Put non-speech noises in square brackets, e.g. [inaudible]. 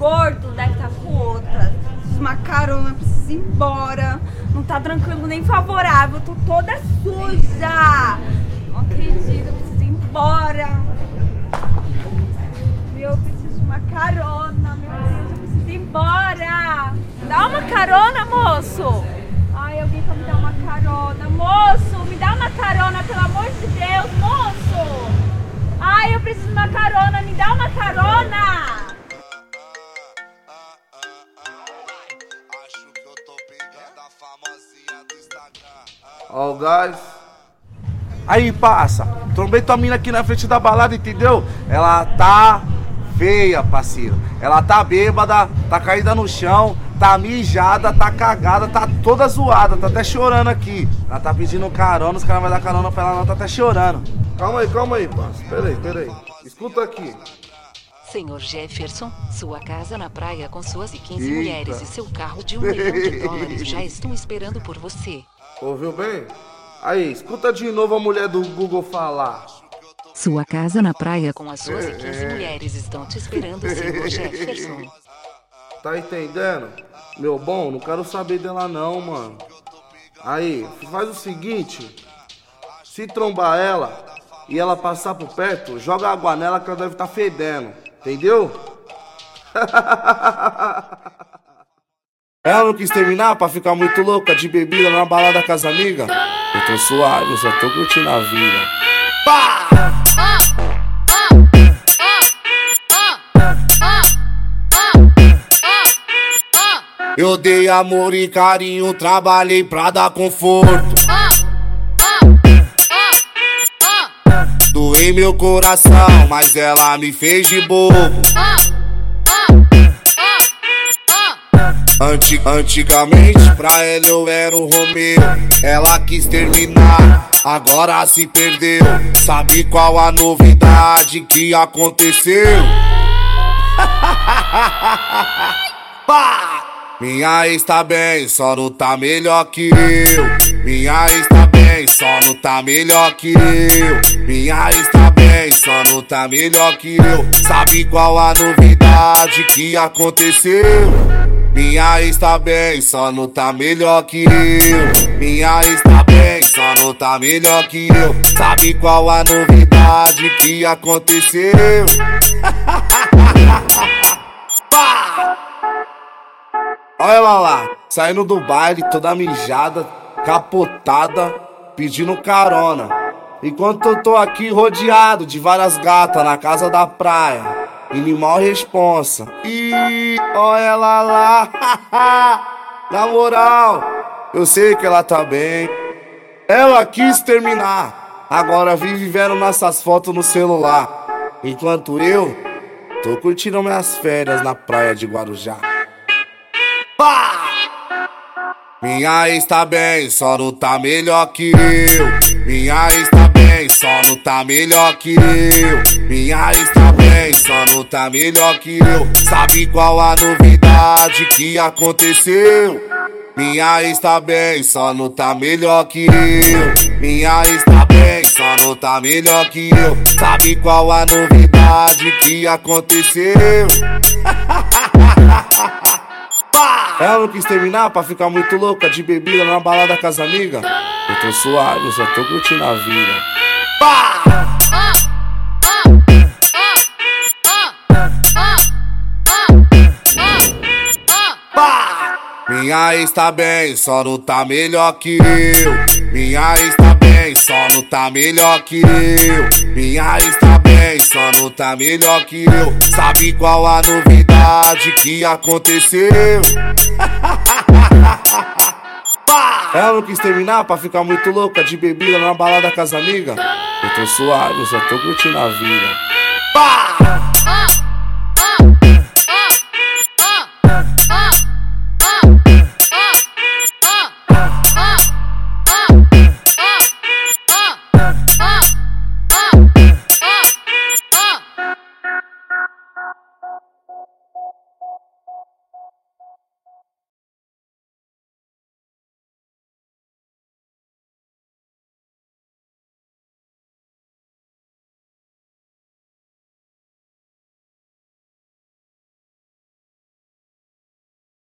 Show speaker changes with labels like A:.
A: gordo deve estar com outra. Uma carona, preciso ir embora. Não tá tranquilo nem favorável, tô toda suja. Não acredito, preciso ir embora. Meu, eu preciso de uma carona, meu Deus, eu preciso ir embora. Dá uma carona, moço. Ai, alguém pra me dar uma carona. Moço, me dá uma carona, pelo amor de Deus, moço. Ai, eu preciso de uma carona, me dá uma carona.
B: Ó o gás. Aí, passa. Trombei tua mina aqui na frente da balada, entendeu? Ela tá feia, parceiro. Ela tá bêbada, tá caída no chão, tá mijada, tá cagada, tá toda zoada, tá até chorando aqui. Ela tá pedindo carona, os caras vão dar carona pra ela, não tá até chorando. Calma aí, calma aí, parça. Pera aí, pera aí. Escuta aqui.
C: Senhor Jefferson, sua casa na praia com suas 15
B: Eita.
C: mulheres e seu carro de um milhão de [laughs] dólares já estão esperando por você.
B: Ouviu bem? Aí, escuta de novo a mulher do Google falar.
C: Sua casa na praia com as suas 15 mulheres estão te esperando, senhor [laughs] Jefferson.
B: Tá entendendo? Meu bom, não quero saber dela não, mano. Aí, faz o seguinte. Se trombar ela e ela passar por perto, joga água nela que ela deve estar fedendo. Entendeu? Ela não quis terminar pra ficar muito louca de bebida na balada com as amigas? Eu tô suave, eu só tô curtindo a vida. Pá! Eu dei amor e carinho, trabalhei pra dar conforto. Doei meu coração, mas ela me fez de bobo. Anti- antigamente, pra ela eu era o Romeu. Ela quis terminar, agora se perdeu. Sabe qual a novidade que aconteceu? [laughs] Minha ex tá bem, só não tá melhor que eu. Minha ex tá bem, só não tá melhor que eu. Minha ex tá bem, só não tá melhor que eu. Sabe qual a novidade que aconteceu? Minha ex tá bem, só não tá melhor que eu. Minha ex tá bem, só não tá melhor que eu. Sabe qual a novidade que aconteceu? [laughs] Olha ela lá, saindo do baile, toda mijada, capotada, pedindo carona. Enquanto eu tô aqui rodeado de várias gatas na casa da praia. E me mal responsa. E olha ela lá, na moral, eu sei que ela tá bem. Ela quis terminar, agora vive vendo nossas fotos no celular. Enquanto eu tô curtindo minhas férias na praia de Guarujá. Minha ex tá bem, só não tá melhor que eu. Minha ex tá bem, só não tá melhor que eu. Minha ex tá bem, só não tá melhor que eu. Sabe qual a novidade que aconteceu? Minha ex tá bem, só não tá melhor que eu. Minha ex tá bem, só não tá melhor que eu. Sabe qual a novidade que aconteceu? [laughs] Ela não quis terminar pra ficar muito louca de bebida na balada com as amigas. Eu tô suave, eu só tô curtindo a vida. Minha ex tá bem, só não tá melhor que eu. Minha ex tá bem, só não tá melhor que eu. Minha ex tá bem, só não tá melhor que eu. Sabe qual a novidade que aconteceu? [laughs] Ela não quis terminar pra ficar muito louca de bebida na balada com as amigas. Eu tô suave, eu só tô curtindo a vida. Pá!